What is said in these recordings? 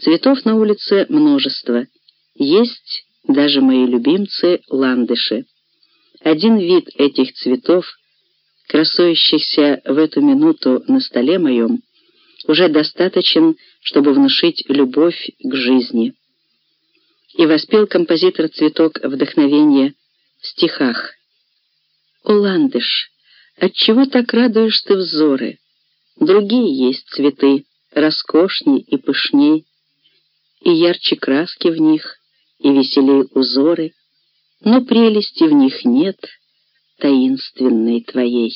Цветов на улице множество. Есть даже мои любимцы ландыши. Один вид этих цветов, красующихся в эту минуту на столе моем, уже достаточен, чтобы внушить любовь к жизни. И воспел композитор цветок вдохновения в стихах. «О, ландыш, отчего так радуешь ты взоры? Другие есть цветы, роскошней и пышней, и ярче краски в них, и веселей узоры, но прелести в них нет таинственной твоей.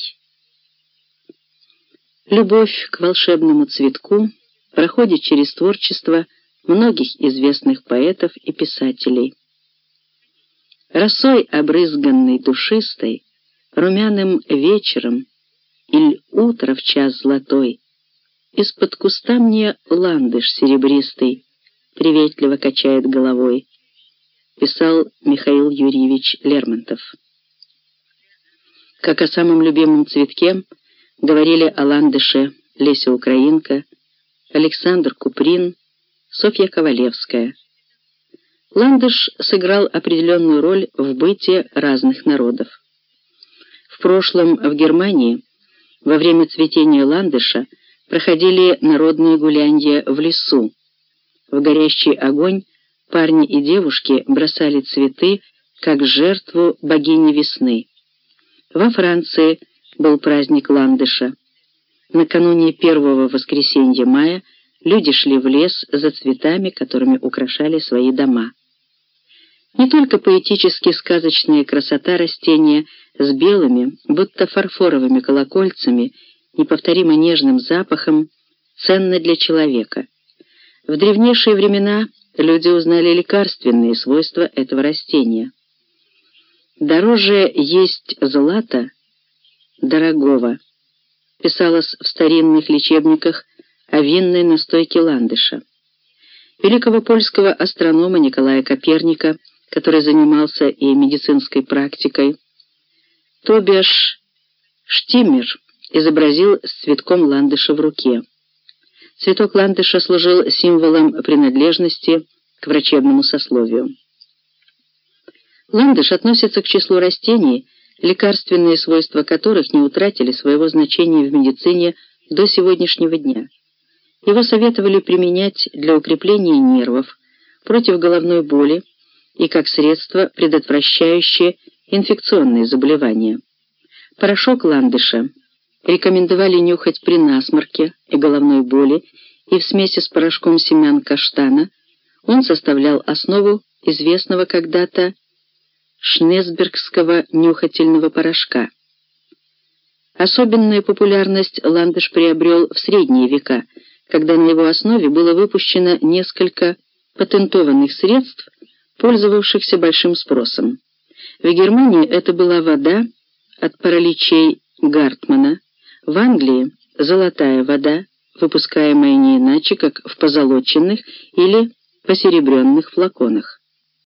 Любовь к волшебному цветку проходит через творчество многих известных поэтов и писателей. Росой обрызганной душистой, румяным вечером или утро в час золотой, из-под куста мне ландыш серебристый приветливо качает головой, писал Михаил Юрьевич Лермонтов. Как о самом любимом цветке говорили о ландыше Леся Украинка, Александр Куприн, Софья Ковалевская. Ландыш сыграл определенную роль в быте разных народов. В прошлом в Германии во время цветения ландыша проходили народные гулянья в лесу. В горящий огонь парни и девушки бросали цветы, как жертву богини весны. Во Франции был праздник ландыша. Накануне первого воскресенья мая люди шли в лес за цветами, которыми украшали свои дома. Не только поэтически сказочная красота растения с белыми, будто фарфоровыми колокольцами, неповторимо нежным запахом, ценна для человека. В древнейшие времена люди узнали лекарственные свойства этого растения. «Дороже есть злата дорогого», писалось в старинных лечебниках о винной настойке ландыша. Великого польского астронома Николая Коперника, который занимался и медицинской практикой, Тобиаш Штимер изобразил с цветком ландыша в руке. Цветок ландыша служил символом принадлежности к врачебному сословию. Ландыш относится к числу растений, лекарственные свойства которых не утратили своего значения в медицине до сегодняшнего дня. Его советовали применять для укрепления нервов, против головной боли и как средство, предотвращающее инфекционные заболевания. Порошок ландыша рекомендовали нюхать при насморке и головной боли, и в смеси с порошком семян каштана он составлял основу известного когда-то шнесбергского нюхательного порошка. Особенную популярность ландыш приобрел в средние века, когда на его основе было выпущено несколько патентованных средств, пользовавшихся большим спросом. В Германии это была вода от параличей Гартмана, в Англии золотая вода, выпускаемая не иначе, как в позолоченных или посеребренных флаконах.